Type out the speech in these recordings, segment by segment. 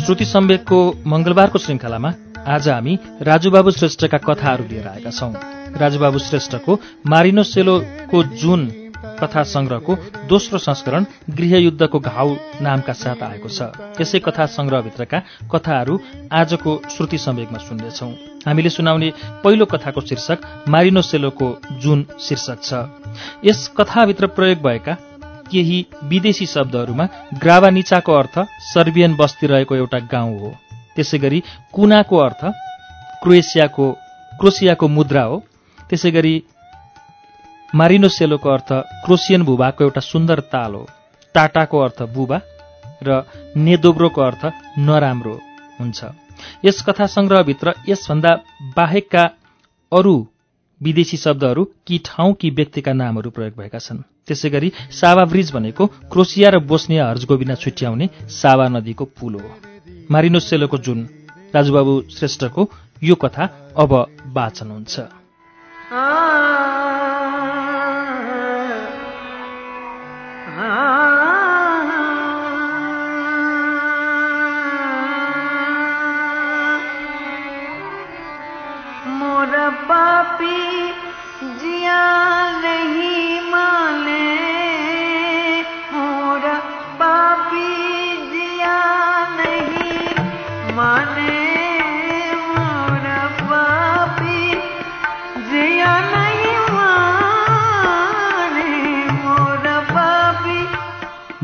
श्रुति सम्वेकको मंगलबारको श्रृङ्खलामा आज हामी राजुबाबु श्रेष्ठका कथाहरू लिएर आएका छौं। राजुबाबु श्रेष्ठको मारिनो सेलोको जुन कथा संग्रहको दोस्रो संस्करण गृहयुद्धको घाउ नामका साथ आएको छ। यसै कथा संग्रहभित्रका कथाहरू आजको श्रुति सम्वेकमा सुन्नेछौ। हामीले सुनाउने पहिलो कथाको शीर्षक मारिनो सेलोको जुन शीर्षक छ। यस कथाभित्र प्रयोग भएका केही विदेशी शब्दहरूमा ग्रावानिचाको अर्थ सर्बियन बस्ती रहेको एउटा गाउँ हो। त्यसै गरी कुनाको अर्थ क्रोएसियाको क्रोसियाको मुद्रा हो। त्यसै गरी मारिनोसेलोको अर्थ क्रोसियन भूभागको एउटा सुन्दर ताल हो। टाटाको अर्थ बुबा र नेदोग्रोको अर्थ नराम्रो हुन्छ। यस कथा सङ्ग्रहभित्र यसभन्दा बाहेकका अरू विदेशी शब्दहरू कि ठाउँ कि व्यक्तिका नामहरू प्रयोग भएका छन्। त्यसै गरी सावा ब्रिज भनेको क्रोसिया र बोस्निया हर्जगोबिना छुट्याउने सावा नदीको पुल हो। मारिनोसेलोको जुन राजुबाबु श्रेष्ठको यो कथा अब वाचन हुन्छ।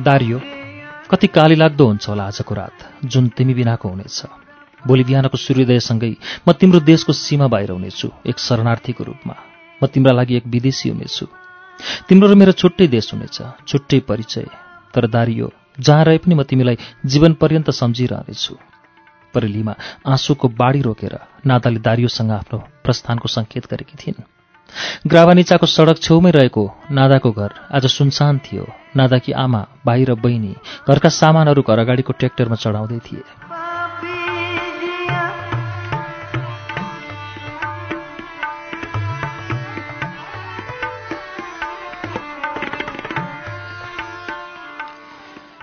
दारियो कति काली लाग्दो हुन्छ होला आजको रात जुन तिमी बिनाको हुनेछ। भोलि बिहानको सूर्योदयसँगै म तिम्रो देशको सीमा बाहिर हुनेछु एक शरणार्थीको रूपमा। म तिम्रा लागि एक विदेशी हुनेछु। तिम्रो र मेरो छुट्टै देश हुनेछ छुट्टै परिचय। तर दारियो जहाँ रहे पनि म तिमीलाई जीवन पर्यन्त सम्झिरहनेछु। परेलीमा आँसुको बाढी रोकेर नादाले दारियोसँग आफ्नो प्रस्थानको सङ्केत गरेकी थिइन्। ग्रावानिचाको सडक छेउमै रहेको नादाको घर आज सुनसान थियो। नादाकी आमा भाइ र बहिनी घरका सामानहरू घर अगाडिको ट्र्याक्टरमा चढाउँदै थिए।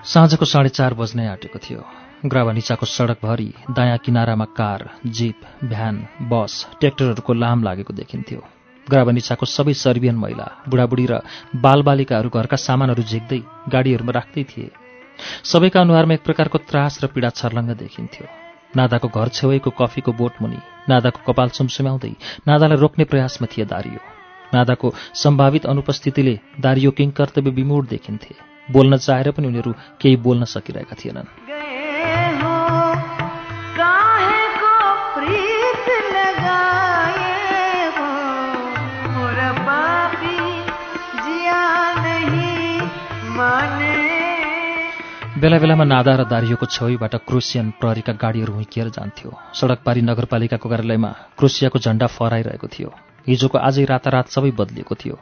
साँझको साढे चार बज्नै आँटेको थियो। ग्रावानिचाको सडकभरि दायाँ किनारामा कार जिप भ्यान बस ट्र्याक्टरहरूको लाम लागेको देखिन्थ्यो। ग्रावानिचाको सबै सर्बियन महिला बुढाबुढी र बालबालिकाहरू घरका सामानहरू झिक्दै गाडीहरूमा राख्दै थिए। सबैका अनुहारमा एक प्रकारको त्रास र पीडा छर्लङ्ग देखिन्थ्यो। नादाको घर छेउैको कफीको बोट मुनि नादाको कपाल सुमसुम्याउँदै नादालाई रोक्ने प्रयासमा थिए दारियो। नादाको सम्भावित अनुपस्थितिले दारियो किङ कर्तव्य विमूढ देखिन्थे। बोल्न चाहेर पनि उनीहरू केही बोल्न सकिरहेका थिएनन्। बेला बेलामा नादा र दारियोको छेउबाट क्रोसियन प्रहरीका गाडीहरू हुइकिएर जान्थ्यो। सडकपारी नगरपालिकाको कार्यालयमा क्रोसियाको झण्डा फहराइरहेको थियो। हिजोको आजै रातारात सबै बदलिएको थियो।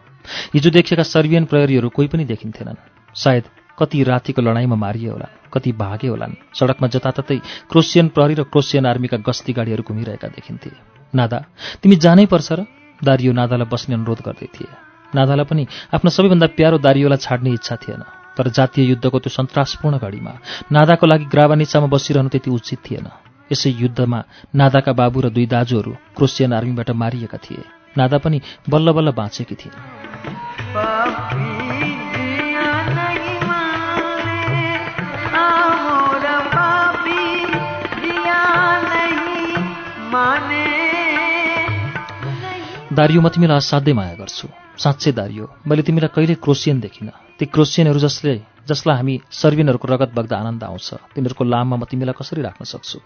हिजो देखिएका सर्बियन प्रहरीहरू कोही पनि देखिन्थेनन्। सायद कति रातिको लडाइँमा मारिए होलान् कति भागे होलान्। सडकमा जताततै क्रोसियन प्रहरी र क्रोसियन आर्मीका गस्ती गाडीहरू घुमिरहेका देखिन्थे। नादा तिमी जानै पर्छ र? दारियो नादालाई बस्ने अनुरोध गर्दै थिए। नादालाई पनि आफ्नो सबैभन्दा प्यारो दारियोलाई छाड्ने इच्छा थिएन। तर जातीय युद्धको त्यो सन्तासपूर्ण घडीमा नादाको लागि ग्रावानिचामा बसिरहनु त्यति उचित थिएन। यसै युद्धमा नादाका बाबु र दुई दाजुहरू क्रोसियन आर्मीबाट मारिएका थिए। नादा पनि बल्ल बल्ल बाँचेकी थिए दारियो म तिमीलाई असाध्यै माया गर्छु। साँच्चै दारियो मैले तिमीलाई कहिले क्रोसियन देखिनँ। ती क्रोसियनहरू जसले जसलाई हामी सर्बियनहरूको रगत बग्दा आनन्द आउँछ तिनीहरूको लाममा म तिमीलाई कसरी राख्न सक्छु?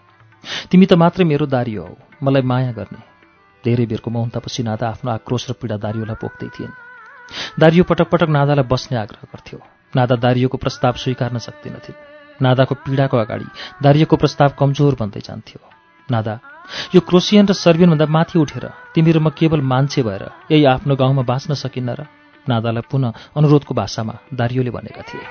तिमी त मात्रै मेरो दारियो हौ मलाई माया गर्ने। धेरै बेरको मौनतापछि नादा आफ्नो आक्रोश र पीडा दारियोलाई पोख्दै थिइन्। दारियो पटक पटक नादालाई बस्ने आग्रह गर्थ्यो। नादा दारियोको प्रस्ताव स्वीकार्न सक्दिनथिन्। नादाको पीडाको अगाडि दारियोको प्रस्ताव कमजोर बन्दै जान्थ्यो। नादा यो क्रोसियन र सर्बियनभन्दा माथि उठेर तिमी र म केवल मान्छे भएर यही आफ्नो गाउँमा बाँच्न सकिन्न र नादालाई पुनः अनुरोधको भाषामा दारियोले भनेका थिए।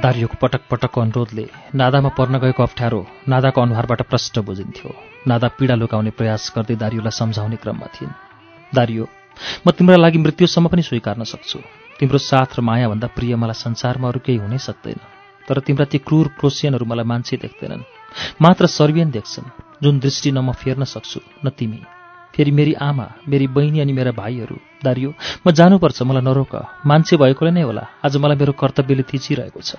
दारियोको पटक पटकको अनुरोधले नादामा पर्न गएको अप्ठ्यारो नादाको अनुहारबाट प्रष्ट बुझिन्थ्यो। नादा पीडा लुकाउने प्रयास गर्दै दारियोलाई सम्झाउने क्रममा थिइन्। दारियो म तिम्रा लागि मृत्युसम्म पनि स्वीकार्न सक्छु। तिम्रो साथ र मायाभन्दा प्रिय मलाई संसारमा अरू केही हुनै सक्दैन। तर तिम्रा ती क्रूर क्रोसियनहरू मलाई मान्छे देख्दैनन्। मात्र सर्बियन देख्छन् जुन दृष्टि न म फेर्न सक्छु न तिमी। फेरि मेरी आमा मेरी बहिनी अनि मेरा भाइहरू दारियो म जानुपर्छ मलाई नरोक। मान्छे भएकोले नै होला आज मलाई मेरो कर्तव्यले थिचिरहेको छ।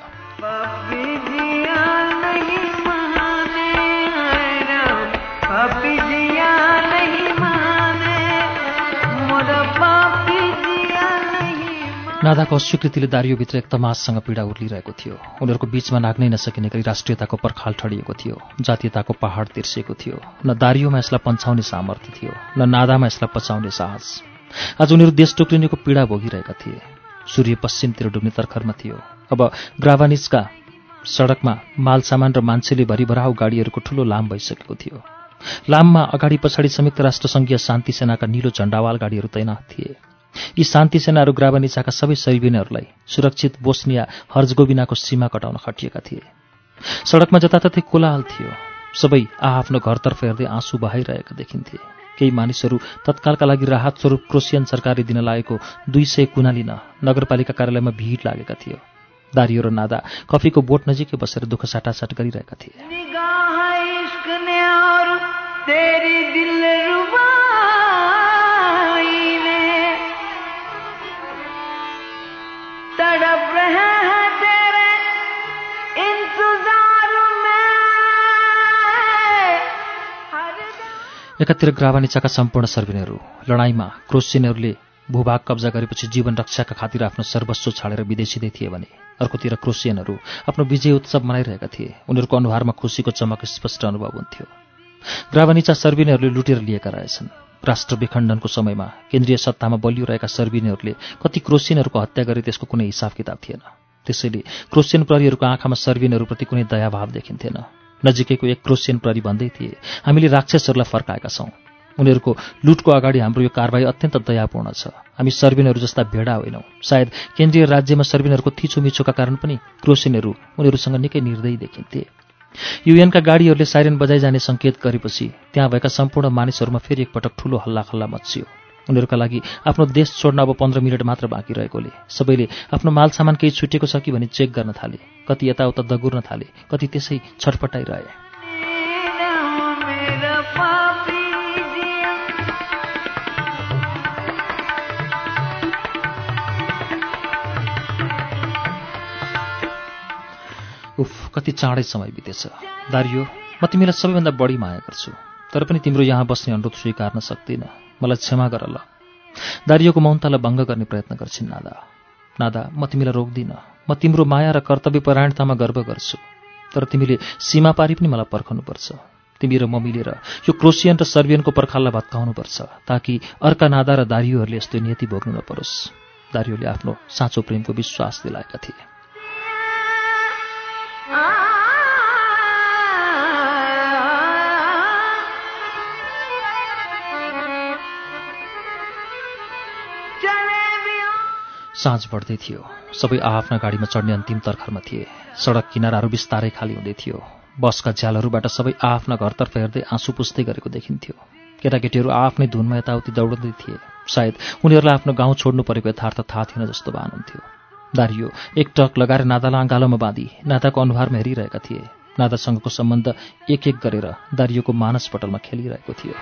नादाको अस्वीकृतिले दारियोभित्र एक तमाससँग पीडा उर्लिरहेको थियो। उनीहरूको बीचमा नाग्नै नसकिने गरी राष्ट्रियताको पर्खाल ठडिएको थियो। जातीयताको पहाड तिर्सिएको थियो। न दारियोमा यसलाई पन्छाउने सामर्थ्य थियो न नादामा यसलाई पचाउने साहस। आज उनीहरू देश टुक्रिनेको पीडा भोगिरहेका थिए। सूर्य पश्चिमतिर डुब्ने तर्खरमा थियो। अब ग्राभानिजका सडकमा माल सामान र मान्छेले भरिभराउ गाडीहरूको ठूलो लाम भइसकेको थियो। लाममा अगाडि पछाडि संयुक्त राष्ट्रसङ्घीय शान्ति सेनाका निलो झण्डावाल गाडीहरू तैनाथ थिए। यी शान्ति सेनाहरू ग्राभानिचाका सबै सर्बियनहरूलाई सुरक्षित बोस्निया हर्जगोबिनाको सीमा कटाउन खटिएका थिए। सडकमा जताततै कोलाहल थियो। सबै आआफ्नो घरतर्फ हेर्दै आँसु बहाइरहेका देखिन्थे। केही मानिसहरू तत्कालका लागि राहत स्वरूप क्रोसियन सरकारले दिन लागेको दुई सय कुना लिन नगरपालिका कार्यालयमा भिड लागेका थियो। दारियो र नादा कफीको बोट नजिकै बसेर दुःख साटासाट गरिरहेका थिए। एकातिर ग्रावानिचाका सम्पूर्ण सर्बिनहरू लडाईँमा क्रोसियनहरूले भूभाग कब्जा गरेपछि जीवन रक्षाका खातिर आफ्नो सर्वस्व छाडेर विदेशिँदै थिए भने अर्कोतिर क्रोसियनहरू आफ्नो विजय उत्सव मनाइरहेका थिए। उनीहरूको अनुहारमा खुसीको चमक स्पष्ट अनुभव हुन्थ्यो। ग्रावानिचा सर्बिनेहरूले लुटेर लिएका रहेछन्। राष्ट्र विखण्डनको समयमा केन्द्रीय सत्तामा बलियो रहेका सर्बिनेहरूले कति क्रोसियनहरूको हत्या गरे त्यसको कुनै हिसाब किताब थिएन। त्यसैले क्रोसियन प्रहरीहरूको आँखामा सर्बिनहरूप्रति कुनै दयाभाव देखिन्थेन। नजिकैको एक क्रोसियन प्रहरी भन्दै थिए हामीले राक्षसहरूलाई फर्काएका छौँ। उनीहरूको लुटको अगाडि हाम्रो यो कारवाही अत्यन्त दयापूर्ण छ। हामी सर्बिनहरू जस्ता भेडा होइनौँ। सायद केन्द्रीय राज्यमा सर्बिनहरूको थिचोमिचोका कारण पनि क्रोसियनहरू उनीहरूसँग निकै निर्दयी देखिन्थे। युएनका गाडीहरूले साइरन बजाइ जाने सङ्केत गरेपछि त्यहाँ भएका सम्पूर्ण मानिसहरूमा फेरि एकपटक ठूलो हल्लाखल्ला मच्चियो उनीहरूका लागि आफ्नो देश छोड्न अब पन्ध्र मिनट मात्र बाँकी रहेकोले। सबैले आफ्नो माल सामान केही छुटेको छ कि भनी चेक गर्न थाले। कति यताउता दगुर्न थाले कति त्यसै छटपटाइरहे। उफ कति चाँडै समय बितेछ। दारियो म तिमीलाई सबैभन्दा बढी माया गर्छु। तर पनि तिम्रो यहाँ बस्ने अनुरोध स्वीकार्न सक्दिनँ। मलाई क्षमा गर ल। दारियोको मौनतालाई भङ्ग गर्ने प्रयत्न गर्छिन् नादा। नादा म तिमीलाई रोक्दिनँ। म तिम्रो माया र कर्तव्य परायणतामा गर्व गर्छु। तर तिमीले सीमा पारी पनि मलाई पर्खनुपर्छ। तिमी र म मिलेर यो क्रोसियन र सर्बियनको पर्खाललाई भत्काउनुपर्छ ताकि अर्का नादा र दारियोहरूले यस्तो नियति भोग्नु नपरोस्। दारियोले आफ्नो साँचो प्रेमको विश्वास दिलाएका थिए। साँझ बढ्दै थियो। सबै आआफ्ना गाडीमा चढ्ने अन्तिम तर्खरमा थिए। सडक किनाराहरू बिस्तारै खाली हुँदै थियो। बसका झ्यालहरूबाट सबै आआफ्ना घरतर्फ हेर्दै आँसु पुस्दै गरेको देखिन्थ्यो। केटाकेटीहरू आआफ्नै धुनमा यताउति दौडँदै थिए। सायद उनीहरूलाई आफ्नो गाउँ छोड्नु परेको यथार्थ थाहा थिएन जस्तो भान हुन्थ्यो। दारियो एक टक लगाएर नादालाई अँगालोमा बाँधी नादाको अनुहारमा हेरिरहेका थिए। नादासँगको सम्बन्ध एक एक गरेर दारियोको मानस पटलमा खेलिरहेको थियो।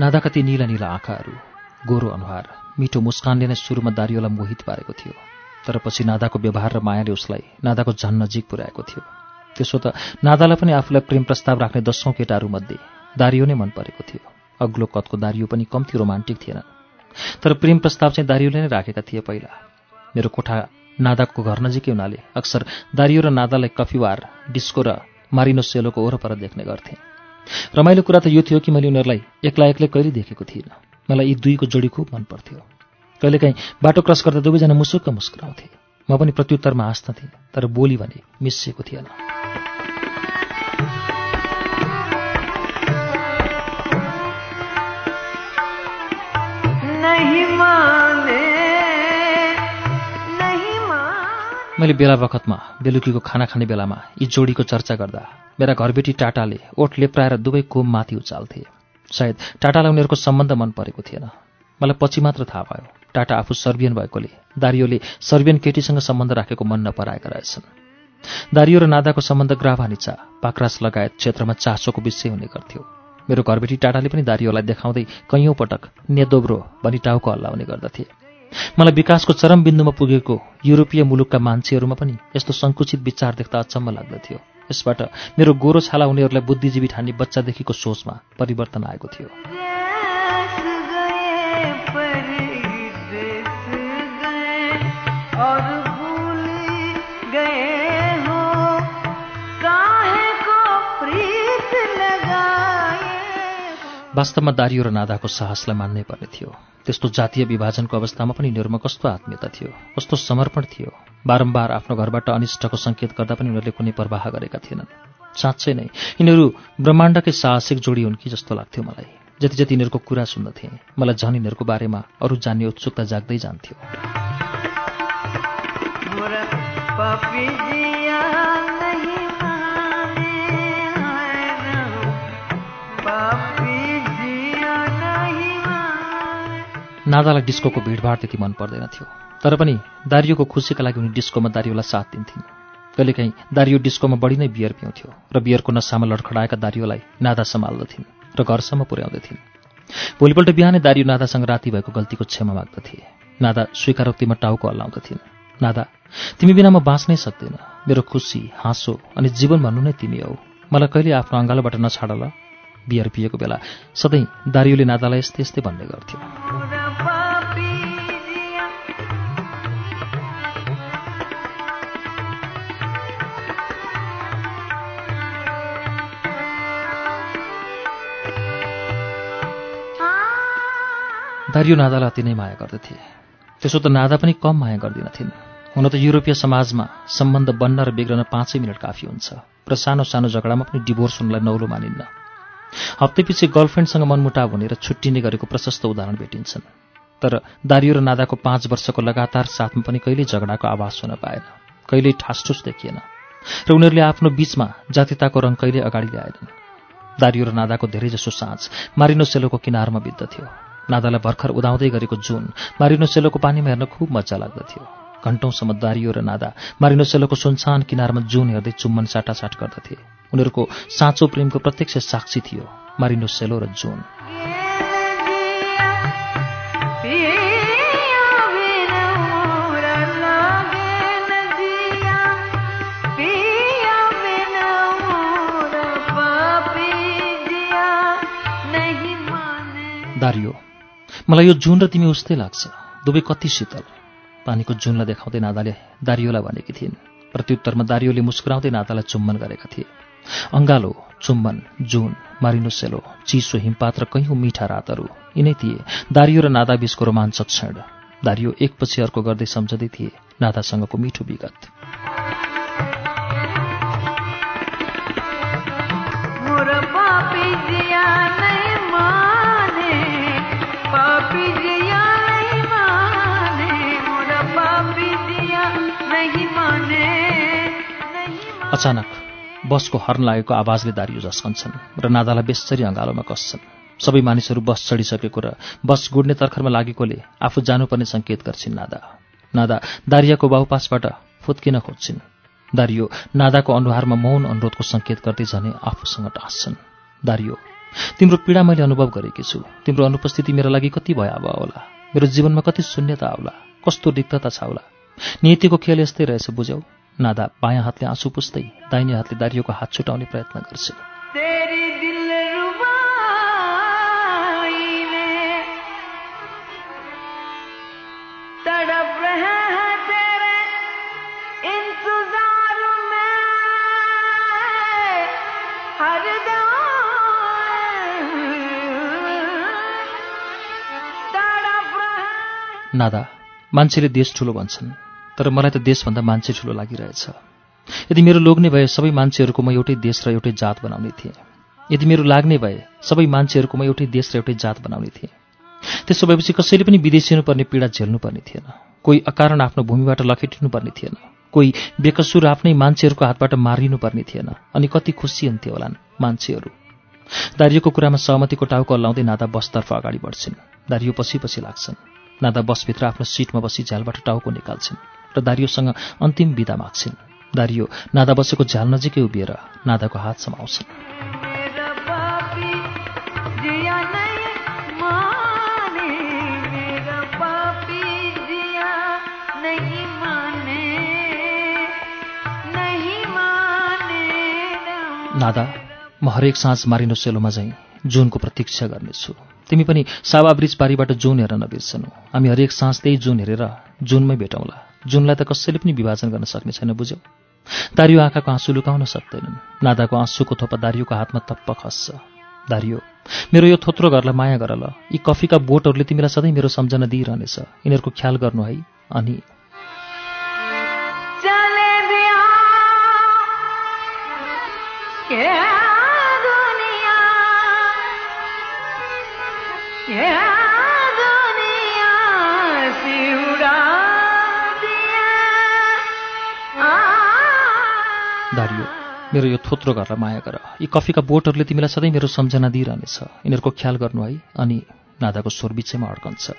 नादाका ती निला निला आँखाहरू गोरो अनुहार मिठो मुस्कानले नै सुरुमा दारियोलाई मोहित पारेको थियो। तर पछि नादाको व्यवहार र मायाले उसलाई नादाको झन् नजिक पुर्याएको थियो। त्यसो त नादालाई पनि आफूलाई प्रेम प्रस्ताव राख्ने दसौँ केटाहरूमध्ये दारियो नै मन परेको थियो। अग्लो कदको दारियो पनि कम्ती रोमान्टिक थिएन तर प्रेम प्रस्ताव चाहिँ दारियोले नै राखेका थिए पहिला। मेरो कोठा नादाको घर नजिकै हुनाले अक्सर दारियो र नादालाई कफीवार डिस्को र मारिनो सेलोको वरपर देख्ने गर्थेँ। रमाइलो कुरा त यो थियो कि मैले उनीहरूलाई एक्ला एक्लै कहिले देखेको थिइनँ। मलाई यी दुईको जोडी खुब मन पर्थ्यो। कहिलेकाहीँ बाटो क्रस गर्दा दुवैजना मुसुक्क मुस्कुराउँथे। म पनि प्रत्युत्तरमा हाँस्दथेँ तर बोली भने मिसिएको थिएन। मैले बेला बखतमा बेलुकीको खाना खाने बेलामा यी जोडीको चर्चा गर्दा मेरा घरबेटी टाटाले ओठ लेप्राएर दुवै कोम माथि उचाल्थे। सायद टाटालाई उनीहरूको सम्बन्ध मन परेको थिएन। मलाई पछि मात्र थाहा भयो टाटा आफू सर्बियन भएकोले दारियोले सर्बियन केटीसँग सम्बन्ध राखेको मन नपराएका रहेछन्। दारियो र नादाको सम्बन्ध ग्राभानिचा पाक्रास लगायत क्षेत्रमा चासोको विषय हुने गर्थ्यो। मेरो घरबेटी टाटाले पनि दारियोलाई देखाउँदै कैयौँ पटक नेदोब्रो भनी टाउको हल्लाउने गर्दथे। मलाई विकासको चरम बिन्दुमा पुगेको युरोपीय मुलुकका मान्छेहरूमा पनि यस्तो सङ्कुचित विचार देख्दा अचम्म लाग्दथ्यो। यसबाट मेरो गोरो छाला उनीहरूलाई बुद्धिजीवी ठानी बच्चादेखिको सोचमा परिवर्तन आएको थियो। वास्तवमा दारियो र नादाको साहसलाई मान्नै पर्ने थियो। त्यस्तो जातीय विभाजनको अवस्थामा पनि यिनीहरूमा कस्तो आत्मीयता थियो। कस्तो समर्पण थियो। बारम्बार आफ्नो घरबाट अनिष्टको सङ्केत गर्दा पनि उनीहरूले कुनै प्रवाह गरेका थिएनन्। साँच्चै नै यिनीहरू ब्रह्माण्डकै साहसिक जोडी हुन् कि जस्तो लाग्थ्यो मलाई। जति जति यिनीहरूको कुरा सुन्दथे मलाई झन् यिनीहरूको बारेमा अरू जान्ने उत्सुकता जाग्दै जान्थ्यो। नादालाई डिस्कोको भिडभाड त्यति मन पर्दैन थियो। तर पनि दारियोको खुसीका लागि उनी डिस्कोमा दारियोलाई साथ दिन्थिन्। कहिलेकाहीँ दारियो डिस्कोमा बढी नै बियर पिउँथ्यो र बियरको नसामा लडखडाएका दारियोलाई नादा सम्हाल्दथिन् र घरसम्म पुर्याउँदथिन्। भोलिपल्ट बिहानै दारियो नादासँग राति भएको गल्तीको क्षमा माग्दथे। नादा स्वीकारोक्तिमा टाउको हल्लाउँदथिन्। नादा तिमी बिना म बाँच्नै सक्दैन। मेरो खुसी हाँसो अनि जीवन भन्नु नै तिमी हौ। मलाई कहिले आफ्नो अँगालोबाट नछाड ल बियर पिएको बेला सधैँ दारियोले नादालाई यस्तै यस्तै भन्ने गर्थ्यो। दारियो नादालाई अति नै माया गर्दथे। त्यसो त नादा पनि कम माया गर्दिनथिन्। हुन त युरोपीय समाजमा सम्बन्ध बन्न र बिग्रन पाँचै मिनट काफी हुन्छ। र सानो सानो झगडामा पनि डिभोर्स हुनलाई नौलो मानिन्न। हप्तैपछि गर्लफ्रेन्डसँग मनमुटाव हुने र छुट्टिने गरेको प्रशस्त उदाहरण भेटिन्छन्। तर दारियो र नादाको पाँच वर्षको लगातार साथमा पनि कहिल्यै झगडाको आभास हुन पाएन। कहिल्यै ठासठुस देखिएन। र उनीहरूले आफ्नो बीचमा जातिताको रङ कहिल्यै अगाडि ल्याएनन्। दारियो र नादाको धेरैजसो साँझ मारिनो सेलोको किनारमा बित्दथ्यो। नादालाई भर्खर उदाउँदै गरेको जुन मारिनो सेलोको पानीमा हेर्न खुब मजा लाग्दथ्यो। घन्टौँसम्म दारियो र नादा मारिनो सेलोको सुनसान किनारमा जुन हेर्दै चुम्बन साटासाट गर्दथे। उनीहरूको साँचो प्रेमको प्रत्यक्ष साक्षी थियो मारिनो सेलो र जुन। दारियो मलाई यो जुन र तिमी उस्तै लाग्छ। दुवै कति शीतल। पानीको जुनलाई देखाउँदै नादाले दारियोलाई भनेकी थिइन्। प्रत्युत्तरमा दारियोले मुस्कुराउँदै नादालाई चुम्बन गरेका थिए। अङ्गालो चुम्बन जुन मारिनो सेलो चिसो हिमपात र कैयौँ मिठा रातहरू। यिनै थिए। दारियो र नादा बीचको रोमाञ्चक क्षण। दारियो एकपछि अर्को गर्दै सम्झँदै थिए। नादासँगको मिठो विगत। अचानक बसको हर्न लागेको आवाजले दारियो झस्कन्छन् र नादालाई बेसरी अँगालोमा कस्छन्। सबै मानिसहरू बस चढिसकेको र बस गुड्ने तर्खरमा लागेकोले आफू जानुपर्ने सङ्केत गर्छिन् नादा। नादा दारियाको बाहुपासबाट फुत्किन खोज्छिन्। दारियो नादाको अनुहारमा मौन अनुरोधको सङ्केत गर्दै झनै आफूसँग टाँस्छन्। दारियो तिम्रो पीडा मैले अनुभव गरेकी छु। तिम्रो अनुपस्थिति मेरो लागि कति भयावह होला। मेरो जीवनमा कति शून्यता आउला। कस्तो रिक्तता छ होला नियतिको खेल यस्तै रहेछ बुझ्यौ। नादा बायाँ हातले आँसु पुस्दै दाहिने हातले दारियोको हात छुटाउने प्रयत्न गर्छ। नादा मान्छेले देश ठुलो भन्छन्। तर मलाई त देशभन्दा मान्छे ठुलो लागिरहेछ। यदि मेरो लोग्ने भए सबै मान्छेहरूको म एउटै देश र एउटै जात बनाउने थिएँ। यदि मेरो लाग्ने भए सबै मान्छेहरूको म एउटै देश र एउटै जात बनाउने थिएँ। त्यसो भएपछि कसैले पनि विदेशिनु पर्ने पीडा झेल्नु पर्ने थिएन। कोही अकारण आफ्नो भूमिबाट लखेटिनु पर्ने थिएन। कोही बेकसुर आफ्नै मान्छेहरूको हातबाट मारिनु पर्ने थिएन। अनि कति खुसी हुन्थ्यो होलान् मान्छेहरू। दारियोको कुरामा सहमतिको टाउको हल्लाउँदै नादा बसतर्फ अगाडि बढ्छिन्। दारियो पछि पछि लाग्छन्। नादा बसभित्र आफ्नो सिटमा बसी झ्यालबाट टाउको निकाल्छिन्। र दारियोसँग अन्तिम बिदा माग्छिन्। दारियो नादा बसेको झ्याल नजिकै उभिएर नादाको हात समाउँछन्। नादा म हरेक साँझ मारिनो सेलोमा झैँ जुनको प्रतीक्षा गर्नेछु। तिमी पनि सावा ब्रिज पारीबाट जुन हेर्न नबिर्सनु। हामी हरेक साँझ त्यही जुन हेरेर जुनमै भेटौँला। जुनलाई त कसैले पनि विभाजन गर्न सक्ने छैन बुझ्यौ। दारियो आँखाको आँसु लुकाउन सक्दैनन्। नादाको आँसुको थोपा दारियोको हातमा तप्प खस्छ। दारियो मेरो यो थोत्रो घरलाई माया गर ल। यी कफीका बोटहरूले तिमीलाई सधैँ मेरो सम्झना दिइरहनेछ। यिनीहरूको ख्याल गर्नु है अनि चले मेरो यो थोत्रो घरलाई माया गर। यी कफीका बोटहरूले तिमीलाई सधैँ मेरो सम्झना दिइरहनेछ। यिनीहरूको ख्याल गर्नु है अनि नादाको स्वर बिचैमा अड्कन्छ।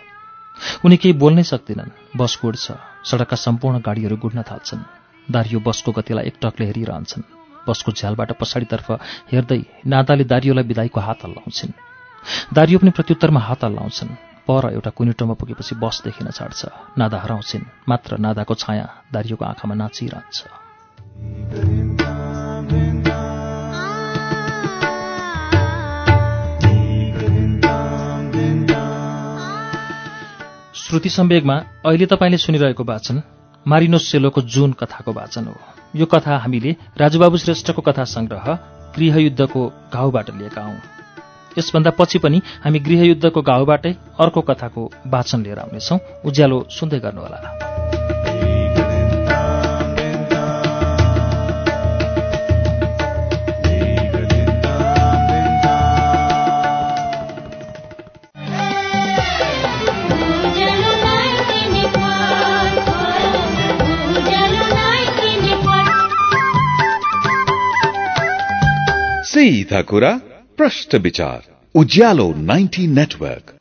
उनी केही बोल्नै सक्दैनन्। बस गुड्छ सडकका सम्पूर्ण गाडीहरू गुड्न थाल्छन्। दारियो बसको गतिलाई एकटकले हेरिरहन्छन्। बसको झ्यालबाट पछाडितर्फ हेर्दै नादाले दारियोलाई विदाईको हात हल्लाउँछिन्। दारियो पनि प्रत्युत्तरमा हात हल्लाउँछन्। पर एउटा कुनिटोमा पुगेपछि बस देखिन छाड्छ। नादा हराउँछिन्। मात्र नादाको छाया दारियोको आँखामा नाचिरहन्छ। श्रुति सम्वेगमा अहिले तपाईँले सुनिरहेको वाचन मारिनो सेलोको जुन कथाको वाचन हो। यो कथा हामीले राजुबाबु श्रेष्ठको कथा संग्रह गृहयुद्धको घाउबाट लिएका हौं। यसभन्दा पछि पनि हामी गृहयुद्धको घाउबाटै अर्को कथाको वाचन लिएर आउनेछौं। उज्यालो सुन्दै गर्नुहोला। सीधा कुरा प्रश्न विचार उज्यालो 90 नेटवर्क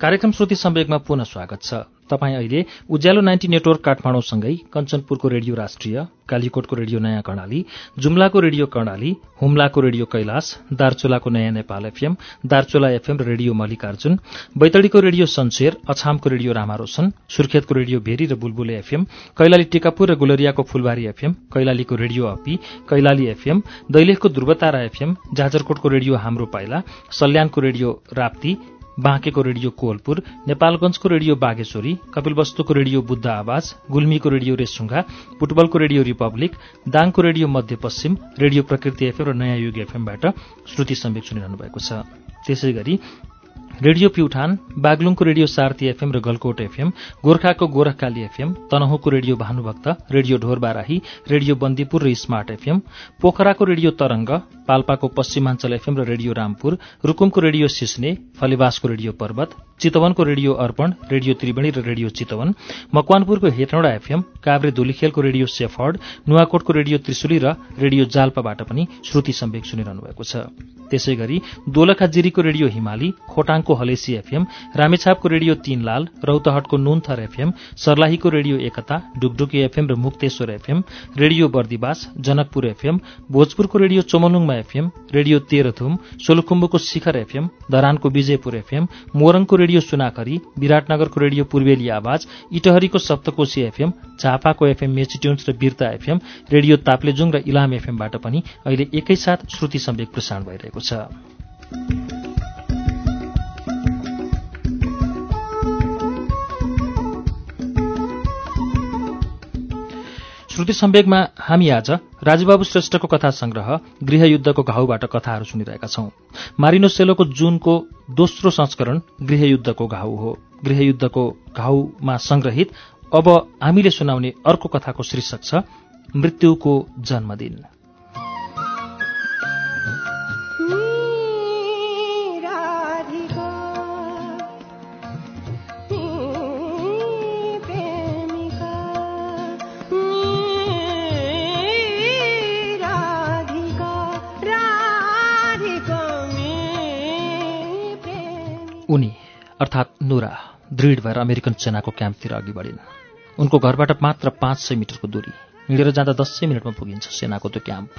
कार्यक्रम श्रुति सम्वेकमा पुनः स्वागत छ। तपाईँ अहिले उज्यालो नाइन्टी नेटवर्क काठमाडौँसँगै कञ्चनपुरको रेडियो राष्ट्रिय कालीकोटको रेडियो नयाँ कर्णाली जुम्लाको रेडियो कर्णाली हुम्लाको रेडियो कैलाश दार्चुलाको नयाँ नेपाल एफएम दार्चुला एफएम र रेडियो मल्लिकार्जुन बैतडीको रेडियो सन्सेर अछामको रेडियो रामारोशन सुर्खेतको रेडियो भेरी र बुलबुले एफएम कैलाली टिकापुर र गुलरियाको फुलबारी एफएम कैलालीको रेडियो अपी कैलाली एफएम दैलेखको ध्रुवतारा एफएम जाजरकोटको रेडियो हाम्रो पाइला सल्यानको रेडियो राप्ती बाँकेको रेडियो कोवलपुर नेपालगंजको रेडियो बागेश्वरी कपिलवस्तुको रेडियो बुद्ध आवाज गुल्मीको रेडियो रेसुङ्गा फुटबलको रेडियो रिपब्लिक दाङको radio Madhyapaschim radio Prakriti FM र नयाँ युग एफएमबाट श्रुति सम्वेक सुनिरहनु भएको छ। त्यसै गरी रेडियो प्युठान बागलुङको रेडियो सार्थी एफएम र गलकोट एफएम गोर्खाको Gorakhkali FM तनहुँको radio Bhanubhakta radio Dhorbarahi radio Bandipur र स्मार्ट एफएम पोखराको रेडियो तरंग पाल्पाको पश्चिमाञ्चल एफएम र रेडियो रामपुर रुकुमको रेडियो सिस्ने फलेवासको रेडियो पर्वत चितवनको रेडियो अर्पण रेडियो त्रिवेणी र रेडियो चितवन मकवानपुरको हेटौँडा एफएम काभ्रे दोलीखेलको रेडियो सेफर्ड नुवाकोटको रेडियो त्रिशुली र रेडियो जाल्पाबाट पनि श्रुति सम्वेक सुनिरहनु भएको छ। त्यसै गरी दोलखा जिरीको रेडियो हिमाली खोटाङको हलेसी एफएम रामेछापको रेडियो तीनलाल रौतहटको नुनथर एफएम सर्लाहीको रेडियो एकता डुकडुकी एफएम र Mukteshwar FM radio Bardibas Janakpur FM भोजपुरको radio Chomolungma FM radio Terhathum सोलुखुम्बुको Shikhar FM धरानको विजयपुर एफएम मोरङको रेडियो सुनाखरी विराटनगरको रेडियो पूर्वेली आवाज इटहरीको सप्तकोशी एफएम झापाको एफएम मेचिट्युन्स र बिर्ता एफएम रेडियो ताप्लेजुङ र इलाम एफएमबाट पनि अहिले एकैसाथ श्रुति सम्वेक प्रसारण भइरहेको छ। श्रुति सम्वेकमा हामी आज राजबाबु श्रेष्ठको कथा संग्रह गृहयुद्धको घाउबाट कथाहरू सुनिरहेका छौं। मारिनो सेलोको जुनको दोस्रो संस्करण गृहयुद्धको घाउ हो। गृहयुद्धको घाउमा संग्रहित अब हामीले सुनाउने अर्को कथाको शीर्षक छ मृत्युको जन्मदिन। अर्थात् नुरा दृढ भएर अमेरिकन सेनाको क्याम्पतिर अघि बढिन्। उनको घरबाट मात्र पाँच सय मिटरको दूरी हिँडेर जाँदा दसै मिनटमा पुगिन्छ सेनाको त्यो क्याम्प।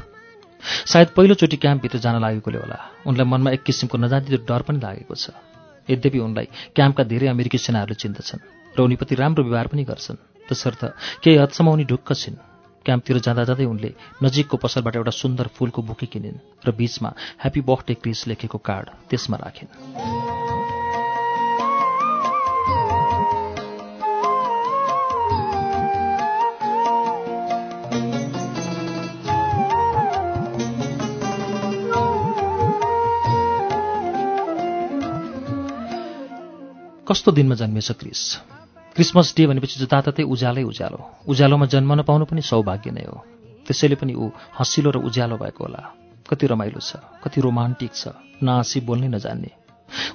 सायद पहिलोचोटि क्याम्पभित्र जान लागेकोले होला। उनलाई मनमा एक किसिमको नजाँदिदो डर पनि लागेको छ। यद्यपि उनलाई क्याम्पका धेरै अमेरिकी सेनाहरूले चिन्दछन् र उनीप्रति राम्रो व्यवहार पनि गर्छन्। तसर्थ केही हदसम्म उनी ढुक्क छिन्। क्याम्पतिर जाँदा जाँदै उनले नजिकको पसलबाट एउटा सुन्दर फूलको बुके किनिन् र बीचमा ह्याप्पी बर्थडे क्रिस लेखेको कार्ड त्यसमा राखिन्। कस्तो दिनमा जन्मिएछ क्रिस? क्रिसमस डे भनेपछि जताततै उज्यालै उज्यालो। उज्यालोमा जन्मन पाउनु पनि सौभाग्य नै हो। त्यसैले पनि ऊ हँसिलो र उज्यालो भएको होला। कति रमाइलो छ कति रोमान्टिक छ नहाँसी बोल्नै नजान्ने।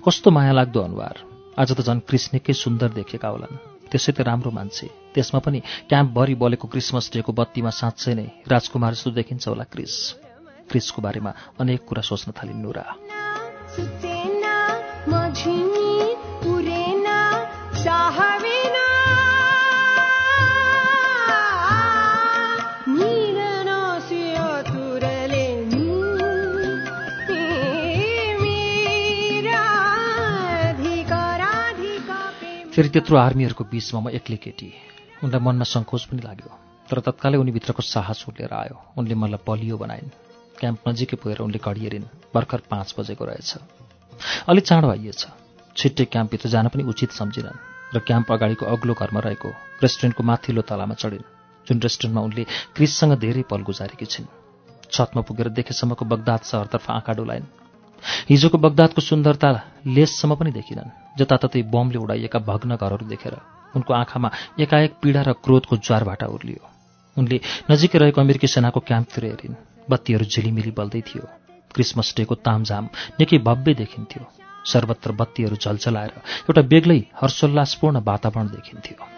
कस्तो माया लाग्दो अनुहार। आज त झन् क्रिस निकै सुन्दर देखेका होलान्। त्यसै त राम्रो मान्छे। त्यसमा पनि क्याम्पभरि बलेको क्रिसमस डेको बत्तीमा साँच्चै नै राजकुमार जस्तो देखिन्छ होला क्रिस। क्रिसको बारेमा अनेक कुरा सोच्न थालिन् नुरा। फेरि त्यत्रो आर्मीहरूको बीचमा म एक्लै केटी। उनलाई मनमा सङ्कोच पनि लाग्यो। तर तत्कालै उनीभित्रको साहस उठेर आयो। उनले मलाई बलियो बनाइन्। क्याम्प नजिकै पुगेर उनले घडी हेरिन् भर्खर पाँच बजेको रहेछ। अलि चाँडो आइएछ। छिट्टै क्याम्पभित्र जान पनि उचित सम्झिनन् र क्याम्प अगाडिको अग्लो घरमा रहेको रेस्टुरेन्टको माथिल्लो तलामा चढिन्। जुन रेस्टुरेन्टमा उनले क्रिससँग धेरै पल गुजारेकी छिन्। छतमा पुगेर देखेसम्मको बगदाद सहरतर्फ आँखा डोलाइन्। हिजोको बगदादको सुन्दरता लेससम्म पनि देखिनन्। जताततै बमले उडाइएका भग्न घरहरू देखेर उनको आँखामा एकाएक पीडा र क्रोधको ज्वारभाटा उर्लियो। उनले नजिकै रहेको अमेरिकी सेनाको क्याम्पतिर हेरिन्। बत्तीहरू झिलिमिली बल्दै थियो। क्रिसमस डेको तामझाम निकै भव्य देखिन्थ्यो। सर्वत्र बत्तीहरू झल्झलाएर एउटा बेग्लै हर्षोल्लासपूर्ण वातावरण देखिन्थ्यो।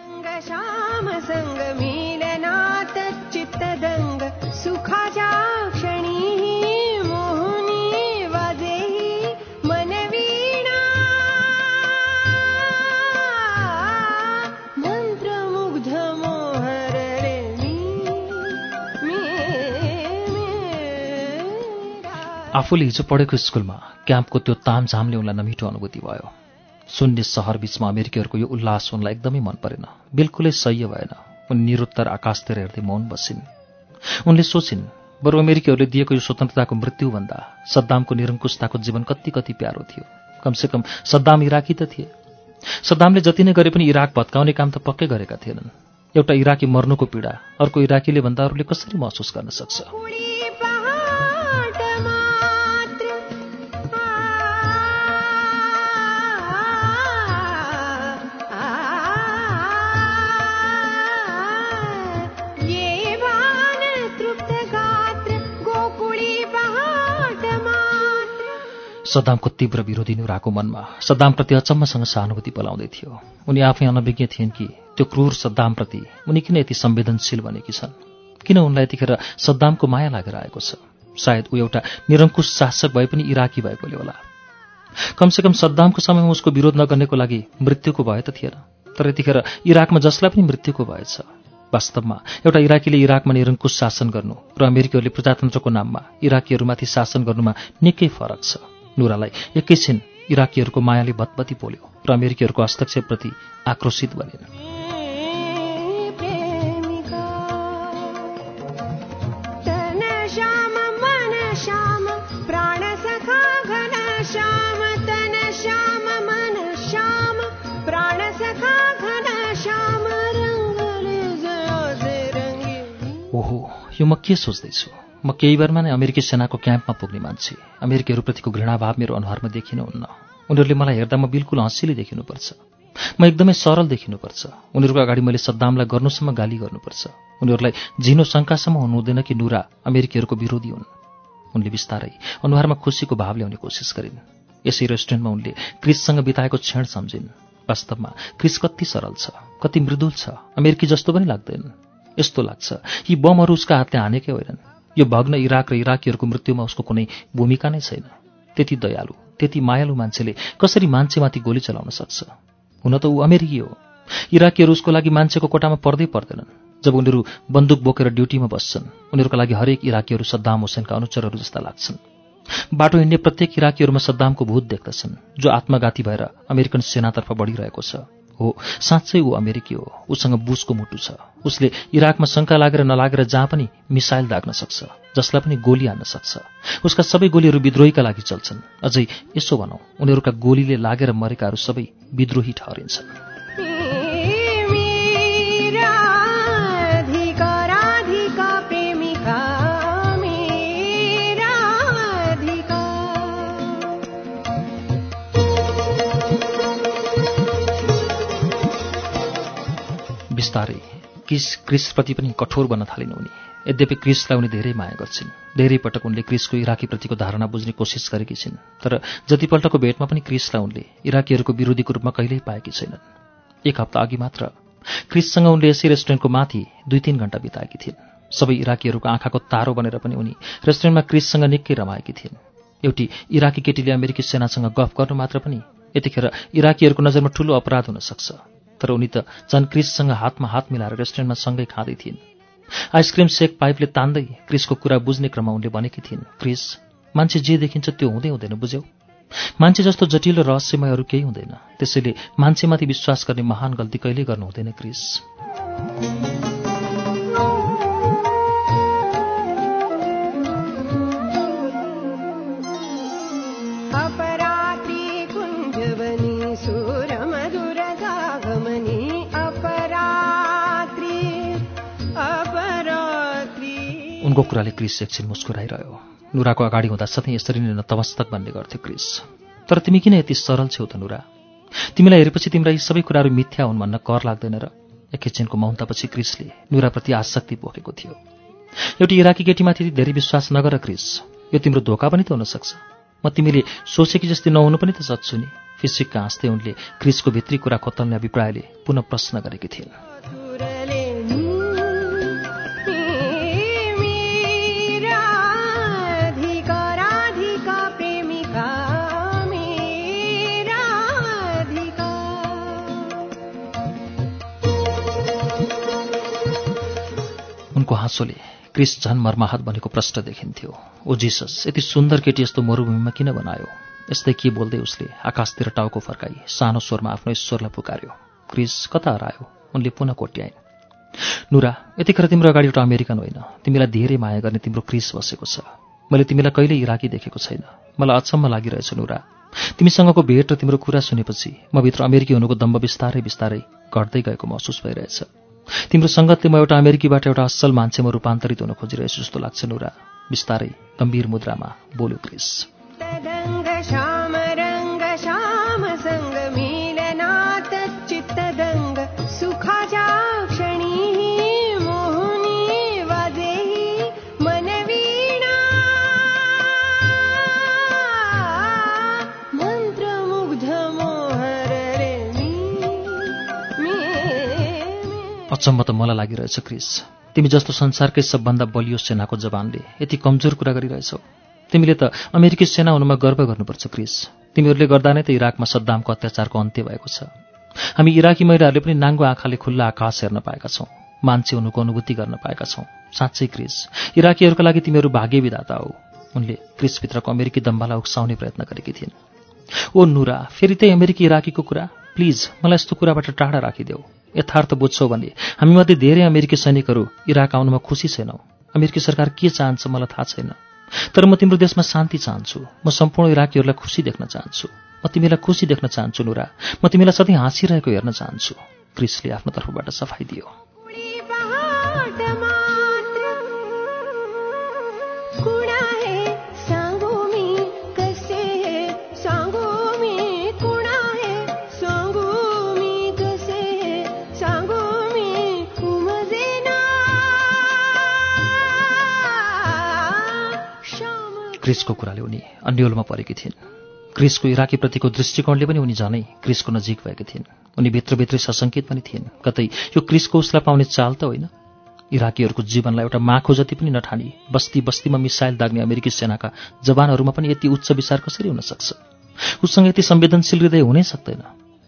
आफूले हिजो पढेको स्कुलमा क्याम्पको त्यो तामझामले उनलाई नमिठो अनुभूति भयो। शून्य सहर बिचमा अमेरिकीहरूको यो उल्लास उनलाई एकदमै मन परेन। बिल्कुलै सह्य भएन। उनी निरुत्तर आकाशतिर हेर्दै मौन बसिन्। उनले सोचिन् बरु अमेरिकीहरूले दिएको यो स्वतन्त्रताको मृत्युभन्दा सद्दामको निरङ्कुशताको जीवन कति कति प्यारो थियो। कमसेकम सद्दाम इराकी त थिए। सद्दामले जति नै गरे पनि इराक भत्काउने काम त पक्कै गरेका थिएनन्। एउटा इराकी मर्नुको पीडा अर्को इराकीले भन्दा अरूले कसरी महसुस गर्न सक्छ? सद्दामको तीव्र विरोधी नुराको मनमा सद्दामप्रति अचम्मसँग सहानुभूति पलाउँदै थियो। उनी आफै अनभिज्ञ थिइन् कि त्यो क्रूर सद्दामप्रति उनी किन यति संवेदनशील बनेकी छन्? किन उनलाई यतिखेर सद्दामको माया लागेर आएको छ? सायद ऊ एउटा निरङ्कुश शासक भए पनि इराकी भएकोले होला। कमसेकम सद्दामको समयमा उसको विरोध नगर्नेको लागि मृत्युको भए त थिएन। तर यतिखेर इराकमा जसलाई पनि मृत्युको भएछ वास्तवमा एउटा इराकीले इराकमा निरङ्कुश शासन गर्नु र अमेरिकीहरूले प्रजातन्त्रको नाममा इराकीहरूमाथि शासन गर्नुमा निकै फरक छ। नुरालाई एकैछिन इराकीहरूको मायाले भतभती पोल्यो र अमेरिकीहरूको हस्तक्षेपप्रति आक्रोशित बनिन्। यो म के सोच्दैछु? म केही बेरमा नै अमेरिकी सेनाको क्याम्पमा पुग्ने मान्छे। अमेरिकीहरूप्रतिको घृणाभाव मेरो अनुहारमा देखिनुहुन्न उनीहरूले मलाई हेर्दा म बिल्कुल हँसिली देखिनुपर्छ। म एकदमै सरल देखिनुपर्छ। उनीहरूको अगाडि मैले सद्दामलाई गर्नुसम्म गाली गर्नुपर्छ। उनीहरूलाई झिनो शङ्कासम्म हुनु हुँदैन कि नुरा अमेरिकीहरूको विरोधी हुन्। उनले बिस्तारै अनुहारमा खुसीको भाव ल्याउने कोसिस गरिन्। यसै रेस्टुरेन्टमा उनले क्रिससँग बिताएको क्षण सम्झिन्। वास्तवमा क्रिस कति सरल छ कति मृदुल छ। अमेरिकी जस्तो पनि लाग्दैन। यस्तो लाग्छ। यी बमहरू उसका हातले हानेकै होइनन्। यो भग्न इराक र इराकीहरूको मृत्युमा उसको कुनै भूमिका नै छैन। त्यति दयालु त्यति मायालु मान्छेले कसरी मान्छेमाथि गोली चलाउन सक्छ? हुन त ऊ अमेरिकी हो। इराकीहरू उसको लागि मान्छेको कोटामा पर्दै पर्दैनन्। जब उनीहरू बन्दुक बोकेर ड्युटीमा बस्छन् उनीहरूका लागि हरेक इराकीहरू सद्दाम हुसेनका अनुचरहरू जस्ता लाग्छन्। बाटो हिँड्ने प्रत्येक इराकीहरूमा सद्दामको भूत देख्दछन् जो आत्मघाती भएर अमेरिकन सेनातर्फ बढिरहेको छ। हो साँच्चै ऊ अमेरिकी हो। उसँग बुसको मुटु छ। उसले इराकमा शङ्का लागेर नलागेर जहाँ पनि मिसाइल दाग्न सक्छ जसलाई पनि गोली हान्न सक्छ। उसका सबै गोलीहरू विद्रोहीका लागि चल्छन्। अझै यसो भनौँ उनीहरूका गोलीले लागेर मरेकाहरू सबै विद्रोही ठहरिन्छन्। बिस्तारै क्रिस क्रिसप्रति पनि कठोर बन्न थालिन् उनी। यद्यपि क्रिसलाई उनी धेरै माया गर्छिन्। धेरै पटक उनले क्रिसको इराकीप्रतिको धारणा बुझ्ने कोसिस गरेकी छिन्। तर जतिपल्टको भेटमा पनि क्रिसलाई उनले इराकीहरूको विरोधीको रूपमा कहिल्यै पाएकी छैनन्। एक हप्ता अघि मात्र क्रिससँग उनले यसै रेस्टुरेन्टको माथि दुई तिन घण्टा बिताएकी थिइन्। सबै इराकीहरूको आँखाको तारो बनेर पनि उनी रेस्टुरेन्टमा क्रिससँग निकै रमाएकी थिइन्। एउटी इराकी केटीले अमेरिकी सेनासँग गफ गर्नु मात्र पनि यतिखेर इराकीहरूको नजरमा ठूलो अपराध हुन सक्छ। तर उनी त झन् क्रिससँग हातमा हात मिलाएर रेस्टुरेन्टमा सँगै खाँदै थिइन्। आइसक्रिम सेक पाइपले तान्दै क्रिसको कुरा बुझ्ने क्रममा उनले भनेकी थिइन् क्रिस मान्छे जे देखिन्छ त्यो हुँदै हुँदैन बुझ्यौ? मान्छे जस्तो जटिल र रहस्यमयहरू केही हुँदैन। त्यसैले मान्छेमाथि विश्वास गर्ने महान गल्ती कहिल्यै गर्नु हुँदैन क्रिस। उनको कुराले क्रिस एकछिन मुस्कुराइरह्यो। नुराको अगाडि हुँदा सधैँ यसरी नै नतमस्तक भन्ने गर्थ्यो क्रिस। तर तिमी किन यति सरल छेउ त नुरा? तिमीलाई हेरेपछि तिम्रा यी सबै कुराहरू मिथ्या हुन् भन्न कर लाग्दैन र। एकैछिनको मौनतापछि क्रिसले नुराप्रति आसक्ति बोकेको थियो। एउटी इराकी केटीमाथि धेरै विश्वास नगर क्रिस। यो तिम्रो धोका पनि त हुनसक्छ। म तिमीले सोचेकी जस्तै नहुनु पनि त सक्छु नि। फिसिक्का हाँस्दै उनले क्रिसको भित्री कुरा खोतल्ने अभिप्रायले पुनः प्रश्न गरेकी थिइन्। उनको हाँसोले क्रिस झन मर्माहत बनेको प्रश्न देखिन्थ्यो। ओ जिसस यति सुन्दर केटी यस्तो मरुभूमिमा किन बनायो? यस्तै के बोल्दै उसले आकाशतिर टाउको फर्काई सानो स्वरमा आफ्नो ईश्वरलाई पुकार्यो। क्रिस कता हरायो? उनले पुनः कोट्याइन्। नुरा यतिखेर तिम्रो अगाडि एउटा अमेरिकन होइन। तिमीलाई धेरै माया गर्ने तिम्रो क्रिस बसेको छ। मैले तिमीलाई कहिल्यै इराकी देखेको छैन। मलाई अचम्म लागिरहेछ नुरा। तिमीसँगको भेट र तिम्रो कुरा सुनेपछि म भित्र अमेरिकी हुनुको दम्ब बिस्तारै बिस्तारै घट्दै गएको महसुस भइरहेछ। तिम्रो सङ्गतले म एउटा अमेरिकीबाट एउटा असल मान्छेमा रूपान्तरित हुन खोजिरहेछु जस्तो लाग्छ नुरा। बिस्तारै गम्भीर मुद्रामा बोल्यो क्रिस। अचम्म त मलाई लागिरहेछ क्रिस। तिमी जस्तो संसारकै सबभन्दा बलियो सेनाको जवानले यति कमजोर कुरा गरिरहेछौ। तिमीले त अमेरिकी सेना हुनुमा गर्व गर्नुपर्छ क्रिस। तिमीहरूले गर्दा नै त इराकमा सद्दामको अत्याचारको अन्त्य भएको छ। हामी इराकी महिलाहरूले पनि नाङ्गो आँखाले खुल्ला आकाश हेर्न पाएका छौँ मान्छे हुनुको अनुभूति गर्न पाएका छौँ। साँच्चै क्रिस इराकीहरूका लागि तिमीहरू भाग्य विधाता हो। उनले क्रिसभित्रको अमेरिकी दम्बालाई उक्साउने प्रयत्न गरेकी थिइन्। ओ नुरा फेरि त्यही अमेरिकी इराकीको कुरा? प्लिज मलाई यस्तो कुराबाट टाढा राखिदेऊ। यथार्थ बुझ्छौ भने हामीमध्ये धेरै अमेरिकी सैनिकहरू इराक आउनुमा खुसी छैनौँ। अमेरिकी सरकार के चाहन्छ मलाई थाहा छैन। तर म तिम्रो देशमा शान्ति चाहन्छु। म सम्पूर्ण इराकीहरूलाई खुसी देख्न चाहन्छु। म तिमीलाई खुसी देख्न चाहन्छु नुरा। म तिमीलाई सधैँ हाँसिरहेको हेर्न चाहन्छु। क्रिसले आफ्नो तर्फबाट सफाई क्रिसको कुराले उनी अन्यलमा परेकी थिइन्। क्रिसको इराकीप्रतिको दृष्टिकोणले पनि उनी झनै क्रिसको नजिक भएकी थिइन्। उनी भित्रभित्रै सशङ्कित पनि थिइन्। कतै यो क्रिसको उसलाई पाउने चाल त होइन। इराकीहरूको जीवनलाई एउटा माखो जति पनि नठानी बस्ती बस्तीमा मिसाइल दाग्ने अमेरिकी सेनाका जवानहरूमा पनि यति उच्च विचार कसरी हुन सक्छ? उसँग यति संवेदनशील हृदय हुनै सक्दैन।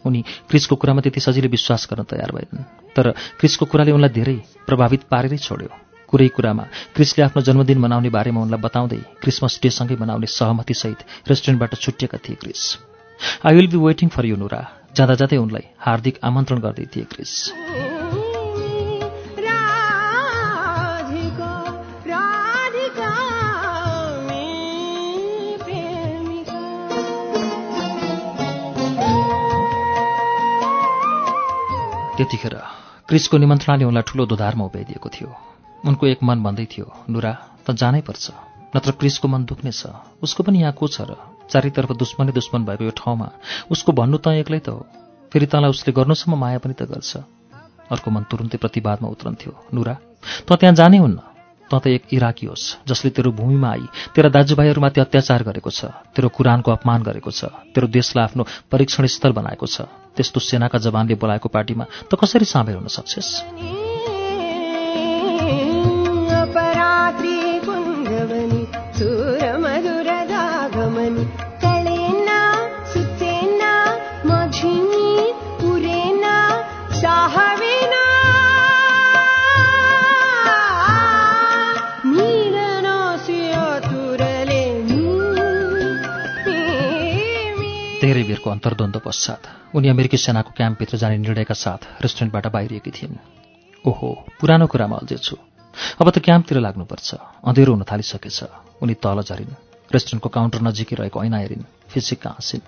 उनी क्रिसको कुरामा त्यति सजिलै विश्वास गर्न तयार भएनन्। तर क्रिसको कुराले उनलाई धेरै प्रभावित पारेरै छोड्यो। कुरै कुरामा। क्रिसले आफ्नो जन्मदिन मनाउने बारेमा उनलाई बताउँदै क्रिसमस डेसँगै मनाउने सहमतिसहित रेस्टुरेन्टबाट छुट्टिएका थिए Chris. I will be waiting for you Nura जाँदा जाँदै उनलाई हार्दिक आमन्त्रण गर्दै थिए क्रिस। त्यतिखेर क्रिसको निमन्त्रणाले उनलाई ठूलो दुधारमा उभ्याइदिएको थियो। उनको एक मन भन्दै थियो नुरा त जानै पर्छ नत्र क्रिसको मन दुख्ने छ। उसको पनि यहाँ को छ र? चारैतर्फ दुश्मनै दुश्मन भएको यो ठाउँमा। उसको भन्नु त एक्लै त हो। फेरि तँलाई उसले गर्नुसम्म माया पनि त गर्छ अर्को मन तुरुन्तै प्रतिवादमा उत्रन्थ्यो नुरा तँ त्यहाँ जानै हुन्न। तँ त एक इराकी होस् जसले तेरो भूमिमा आई तेरा दाजुभाइहरूमाथि अत्याचार गरेको छ तेरो कुरानको अपमान गरेको छ तेरो देशलाई आफ्नो परीक्षण स्थल बनाएको छ। त्यस्तो सेनाका जवानले बोलाएको पार्टीमा त कसरी सामेल हुन सक्छेस्? अन्तर्द्वन्द्व पश्चात उनी अमेरिकी सेनाको क्याम्पभित्र जाने निर्णयका साथ रेस्टुरेन्टबाट बाहिरिएकी थिइन्। ओहो पुरानो कुरामा अल्झेछु। अब त क्याम्पतिर लाग्नुपर्छ। अँधेरो हुन थालिसकेछ। उनी तल झरिन्। रेस्टुरेन्टको काउन्टर नजिकै रहेको ऐना हेरिन् फिसिक्क हाँसिन्।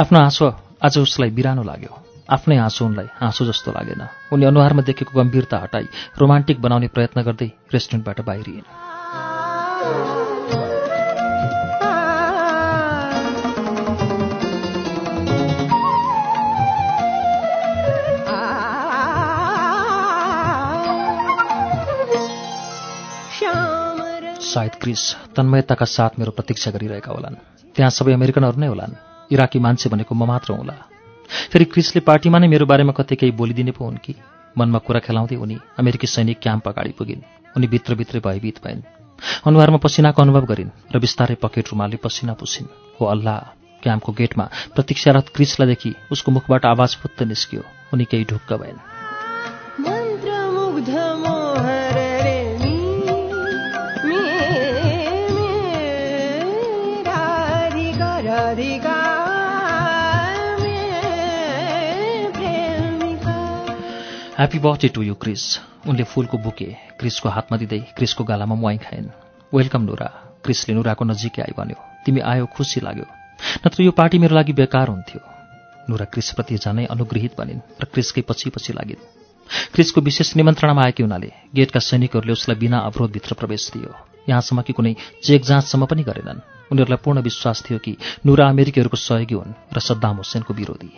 आफ्नो हाँसो आज उसलाई बिरानो लाग्यो। आफ्नै हाँसो उनलाई हाँसो जस्तो लागेन। उनी अनुहारमा देखेको गम्भीरता हटाई रोमान्टिक बनाउने प्रयत्न गर्दै रेस्टुरेन्टबाट बाहिरिन् सायद क्रिस तन्मयताका साथ मेरो प्रतीक्षा गरिरहेका होलान्। त्यहाँ सबै अमेरिकनहरू नै होलान्। इराकी मान्छे भनेको म मात्र हुँला। फेरि क्रिसले पार्टीमा नै मेरो बारेमा कतै केही बोलिदिने पो हुन् कि? मनमा कुरा खेलाउँदै उनी अमेरिकी सैनिक क्याम्प अगाडि पुगिन्। उनी भित्रभित्रै भयभीत भइन्। अनुहारमा पसिनाको अनुभव गरिन् र बिस्तारै पकेट रुमालले पसिना पुसिन्। हो अल्लाह क्याम्पको गेटमा प्रतीक्षारत क्रिसलाई देखि उसको मुखबाट आवाज फुत्त निस्कियो। उनी केही ढुक्क भइन्। Happy birthday to you Chris उनले फुलको बुके क्रिसको हातमा दिँदै क्रिसको गालामा मुहाई खाइन्। वेलकम नुरा क्रिसले नुराको नजिकै आई भन्यो। तिमी आयो खुसी लाग्यो। नत्र यो पार्टी मेरो लागि बेकार हुन्थ्यो। नुरा क्रिसप्रति झनै अनुग्रहित बनिन् र क्रिसकै पछि पछि लागिन्। क्रिसको विशेष निमन्त्रणामा आएकी हुनाले गेटका सैनिकहरूले उसलाई बिना अवरोधभित्र प्रवेश दियो। यहाँसम्म कि कुनै चेक जाँचसम्म पनि गरेनन्। उनीहरूलाई पूर्ण विश्वास थियो कि नुरा अमेरिकीहरूको सहयोगी हुन् र सद्दाम हुसेनको विरोधी।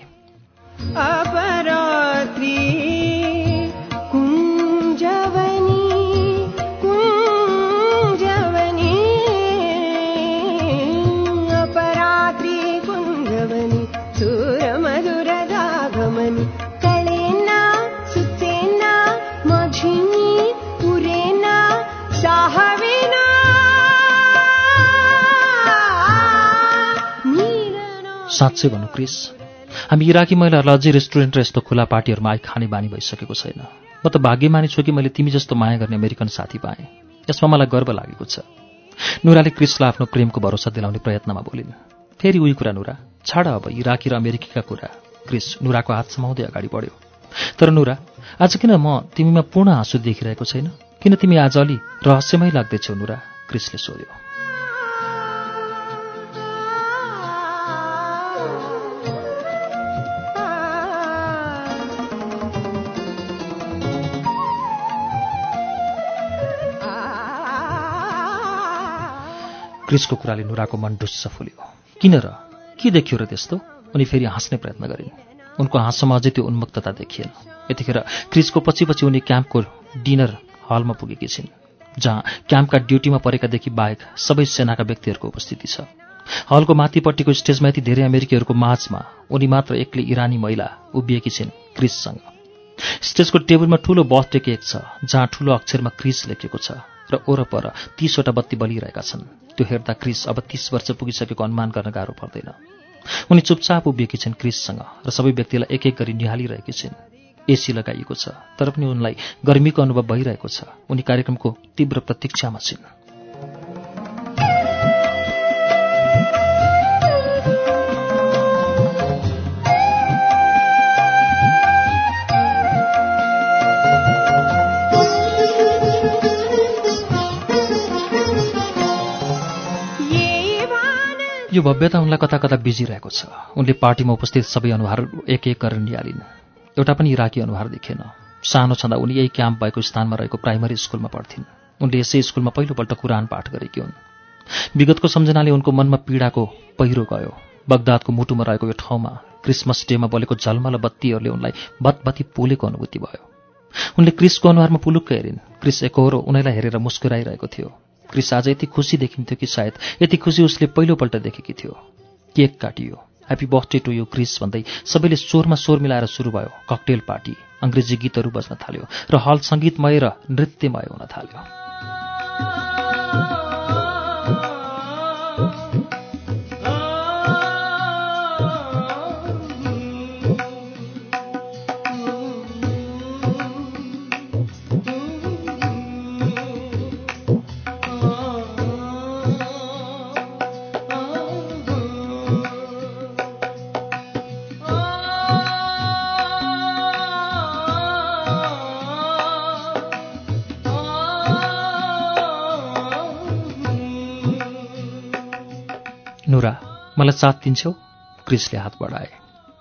साँच्चै भन्नु क्रिस हामी इराकी महिलाहरूलाई अझै रेस्टुरेन्ट र यस्तो खुला पार्टीहरूमा आइ खाने बानी भइसकेको छैन। म त भाग्यमानी छु कि मैले तिमी जस्तो माया गर्ने अमेरिकन साथी पाएँ। यसमा मलाई गर्व लागेको छ। नुराले क्रिसलाई आफ्नो प्रेमको भरोसा दिलाउने प्रयत्नमा बोलिन् फेरि उही कुरा नुरा। छाड अब इराकी र अमेरिकीका कुरा। क्रिस नुराको हात समाउँदै अगाडि बढ्यो। तर नुरा आज किन म तिमीमा पूर्ण आँसु देखिरहेको छैन? किन तिमी आज अलि रहस्यमय लाग्दैछौ नुरा? क्रिसले सोध्यो। क्रिसको कुराले नुराको मन ढुस्स फुल्यो। किन र? के देखियो र त्यस्तो? उनी फेरि हाँस्ने प्रयत्न गरिन्। उनको हाँसोमा अझै त्यो उन्मुक्तता देखिएन। यतिखेर क्रिसको पछि पछि उनी क्याम्पको डिनर हलमा पुगेकी छिन् जहाँ क्याम्पका ड्युटीमा परेकादेखि बाहेक सबै सेनाका व्यक्तिहरूको उपस्थिति छ। हलको माथिपट्टिको स्टेजमा यति धेरै अमेरिकीहरूको माझमा उनी मात्र एक्लै इरानी महिला उभिएकी छिन् क्रिससँग। स्टेजको टेबलमा ठूलो बर्थडे केक छ जहाँ ठूलो अक्षरमा क्रिस लेखिएको छ। र ओरपर तीसवटा बत्ती बलिरहेका छन्। त्यो हेर्दा क्रिस अब तीस वर्ष पुगिसकेको अनुमान गर्न गाह्रो पर्दैन। उनी चुपचाप उभिएकी छिन् क्रिससँग र सबै व्यक्तिलाई एक एक गरी निहालिरहेकी छिन्। एसी लगाइएको छ तर पनि उनलाई गर्मीको अनुभव भइरहेको छ। उनी कार्यक्रमको तीव्र प्रतीक्षामा छिन्। यो भव्यता उनलाई कता कता बिजिरहेको छ। उनले पार्टीमा उपस्थित सबै अनुहार एक एक गरेर निहालिन्। एउटा पनि इराकी अनुहार देखेन। सानो छँदा उनी यही क्याम्प भएको स्थानमा रहेको प्राइमरी स्कुलमा पढ्थिन्। उनले यसै स्कुलमा पहिलोपल्ट कुरान पाठ गरेकी हुन्। विगतको सम्झनाले उनको मनमा पीडाको पहिरो गयो। बगदादको मुटुमा रहेको यो ठाउँमा क्रिसमस डेमा बलेको झलमल बत्तीहरूले उनलाई बतबत्ती पोलेको अनुभूति भयो। उनले क्रिसको अनुहारमा पुलुक्क हेरिन्। क्रिस एकहोरो उनीलाई हेरेर मुस्कुराइरहेको थियो। क्रिस आज यति खुसी देखिन्थ्यो कि सायद यति खुसी उसले पहिलोपल्ट देखेकी थियो। केक काटियो। Happy birthday to you Chris भन्दै सबैले स्वरमा स्वर मिलाएर सुरु भयो। Cocktail party. अङ्ग्रेजी गीतहरू बज्न थाल्यो र हल सङ्गीतमय र नृत्यमय हुन थाल्यो। मलाई साथ दिन्छौ। क्रिसले हात बढाए।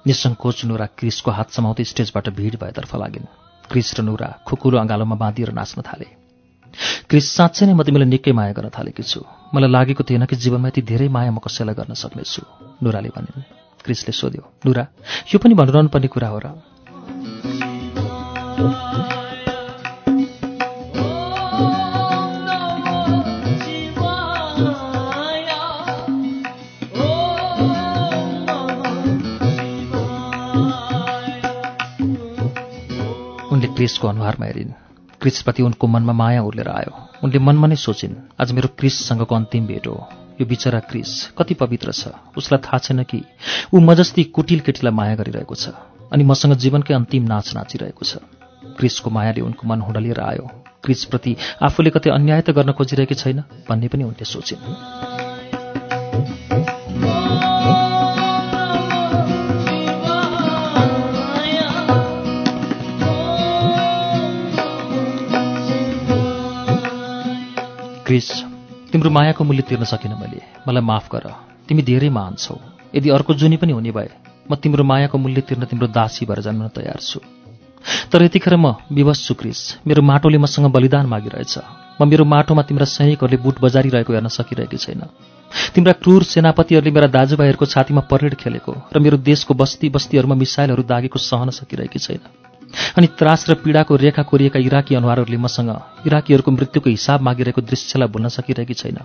निसङ्कोच नुरा क्रिसको हात समाउँदै स्टेजबाट भिड भएतर्फ लागिन्। क्रिस र नुरा खुकुलो अँगालोमा बाँधिएर नाच्न थाले। क्रिस साँच्चै नै म तिमीलाई निकै माया गर्न थालेकी छु। मलाई लागेको थिएन कि जीवनमा यति धेरै माया म कसैलाई गर्न सक्नेछु। नुराले भनिन्। क्रिसले सोध्यो नुरा यो पनि भन्नु पर्ने कुरा हो र? क्रिसको अनुहारमा हेरिन्। क्रिसप्रति उनको मनमा माया उर्लेर आयो। उनले मनमा नै सोचिन् आज मेरो क्रिससँगको अन्तिम भेट हो। यो बिचरा क्रिस कति पवित्र छ। उसलाई थाहा छैन कि ऊ म जस्ती कुटिल केटीलाई माया गरिरहेको छ अनि मसँग जीवनकै अन्तिम नाच नाचिरहेको छ। क्रिसको मायाले उनको मन हुडलिएर आयो। क्रिसप्रति आफूले कतै अन्याय त गर्न खोजिरहेकी छैन भन्ने पनि उनले सोचिन्। क्रिस तिम्रो मायाको मूल्य तिर्न सकिनँ मैले। मलाई माफ गर। तिमी धेरै महान छौ। यदि अर्को जुनी पनि हुने भए म तिम्रो मायाको मूल्य तिर्न तिम्रो दासी भएर जन्मन तयार छु। तर यतिखेर म विवश छु क्रिस। मेरो माटोले मसँग बलिदान मागिरहेछ। म मेरो माटोमा तिम्रा सैनिकहरूले बुट बजारिरहेको हेर्न सकिरहेकी छैन। तिम्रा क्रूर सेनापतिहरूले मेरा दाजुभाइहरूको छातीमा परेड खेलेको र मेरो देशको बस्ती बस्तीहरूमा मिसाइलहरू दागेको सहन सकिरहेकी छैन। अनि त्रास र पीडाको रेखा कोरिएका इराकी अनुहारहरूले मसँग इराकीहरूको मृत्युको हिसाब मागिरहेको दृश्यलाई भुल्न सकिरहेकी छैन।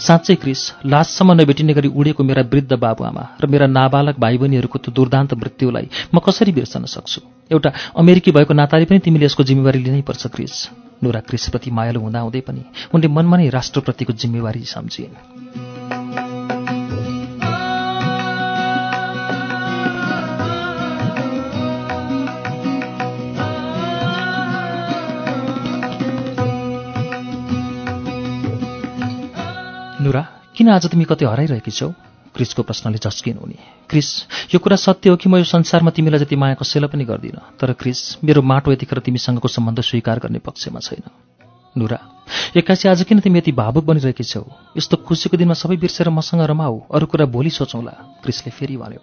साँच्चै क्रिस लाससम्म नभेटिने गरी उडेको मेरा वृद्ध बाबुआमा र मेरा नाबालक भाइ बहिनीहरूको त्यो दुर्दान्त मृत्युलाई म कसरी बिर्सन सक्छु? एउटा अमेरिकी भएको नाताले पनि तिमीले यसको जिम्मेवारी लिनै पर्छ क्रिस। नुरा क्रिसप्रति मायालु हुँदाहुँदै पनि उनले मनमा नै राष्ट्रप्रतिको जिम्मेवारी सम्झिन् किन आज तिमी कतै हराइरहेकी छौ? क्रिसको प्रश्नले झस्किनु उनी क्रिस यो कुरा सत्य हो कि म यो संसारमा तिमीलाई जति माया कसैलाई पनि गर्दिनँ? तर क्रिस मेरो माटो यतिखेर तिमीसँगको सम्बन्ध स्वीकार गर्ने पक्षमा छैन। नुरा एक्कासी आज किन तिमी यति भावुक बनिरहेकी छौ? यस्तो खुसीको दिनमा सबै बिर्सेर मसँग रमाऊ अरू कुरा भोलि सोचौँला क्रिसले फेरि भन्यो।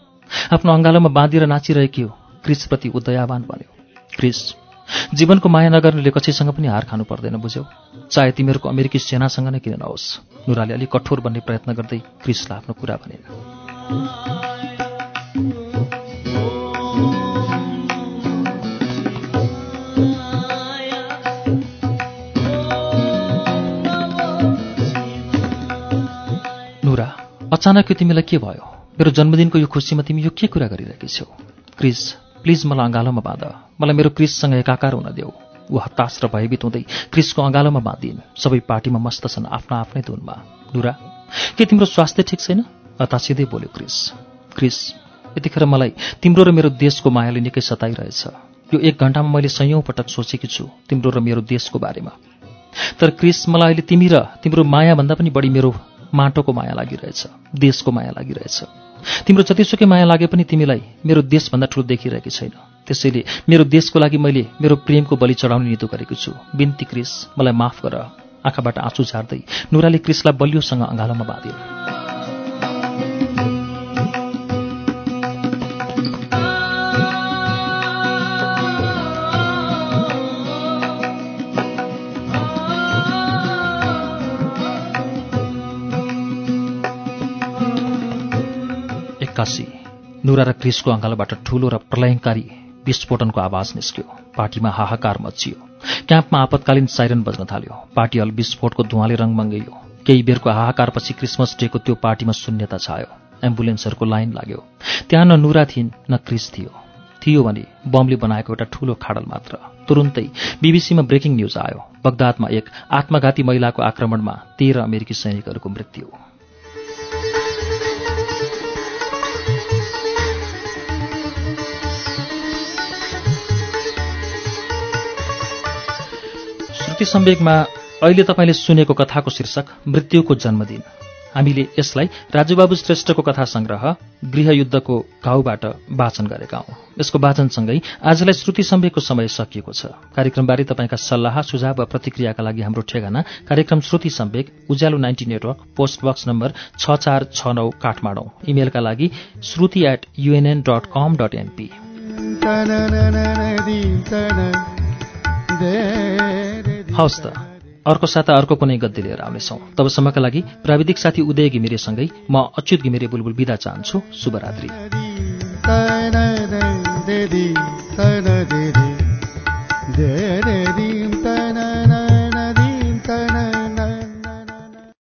आफ्नो अङ्गालोमा बाँधिएर नाचिरहेकी हो क्रिसप्रति उदयावान भन्यो क्रिस जीवनको माया नगर्नेले कसैसँग पनि हार खानु पर्दैन बुझ्यौ। चाहे तिमीहरूको अमेरिकी सेनासँग नै किन नहोस्। नुराले अलिक कठोर बन्ने प्रयत्न गर्दै क्रिसलाई आफ्नो कुरा भने नुरा अचानक यो तिमीलाई के भयो? मेरो जन्मदिनको यो खुसीमा तिमी यो के कुरा गरिरहेकी छौ क्रिस प्लिज मलाई अँगालोमा बाँध। मलाई मेरो क्रिससँग एकाकार हुन देऊ। ऊ हताश र भयभीत हुँदै क्रिसको अँगालोमा बाँधिन्। सबै पार्टीमा मस्त छन् आफ्ना आफ्नै धुनमा। नुरा के तिम्रो स्वास्थ्य ठिक छैन? हतासिँदै बोल्यो क्रिस। क्रिस यतिखेर मलाई तिम्रो र मेरो देशको मायाले निकै सताइरहेछ। यो एक घन्टामा मैले सयौँ पटक सोचेकी छु तिम्रो र मेरो देशको बारेमा। तर क्रिस मलाई अहिले तिमी र तिम्रो मायाभन्दा पनि बढी मेरो माटोको माया लागिरहेछ देशको माया लागिरहेछ। तिम्रो जतिसुकै माया लागे पनि तिमीलाई मेरो देशभन्दा ठुलो देखिरहेकी छैन। त्यसैले मेरो देशको लागि मैले मेरो प्रेमको बलि चढाउने नितो गरेको छु। बिन्ती क्रिस मलाई माफ गर। आँखाबाट आँसु झार्दै नुराले क्रिसलाई बलियोसँग अँगालोमा बाँध्यो। एक्कासी नुरा र क्रिसको अँगालोबाट ठूलो र प्रलयङ्कारी विस्फोटनको आवाज निस्क्यो। पार्टीमा हाहाकार मचियो। क्याम्पमा आपतकालीन साइरन बज्न थाल्यो। पार्टी हल विस्फोटको धुवाले रङमङ्गइयो केही बेरको हाहाकारपछि क्रिसमस डेको त्यो पार्टीमा शून्यता छायो। एम्बुलेन्सहरूको लाइन लाग्यो। त्यहाँ न नुरा थिइन् न क्रिस थियो। थियो भने बमले बनाएको एउटा ठूलो खाडल मात्र। तुरुन्तै बिबिसीमा ब्रेकिङ न्युज आयो। बगदादमा एक आत्मघाती महिलाको आक्रमणमा तेह्र अमेरिकी सैनिकहरूको मृत्यु। श्रुति सम्वेकमा अहिले तपाईँले सुनेको कथाको शीर्षक मृत्युको जन्मदिन। हामीले यसलाई राजुबाबु श्रेष्ठको कथा संग्रह गृहयुद्धको घाउबाट वाचन गरेका हौं। यसको वाचनसँगै आजलाई श्रुति सम्वेकको समय सकिएको छ। कार्यक्रमबारे तपाईँका सल्लाह सुझाव वा प्रतिक्रियाका लागि हाम्रो ठेगाना कार्यक्रम Shruti Sambeg Ujyalo ninety network post box number छ चार छ नौ काठमाडौँ। इमेलका लागि Shruti at UNN dot com dot NP हवस् त अर्को साता अर्को कुनै गद्दी लिएर आउनेछौँ तबसम्मका लागि प्राविधिक साथी उदय घिमिरेसँगै म अच्युत घिमिरे बुलबुल बिदा चाहन्छु शुभरात्रि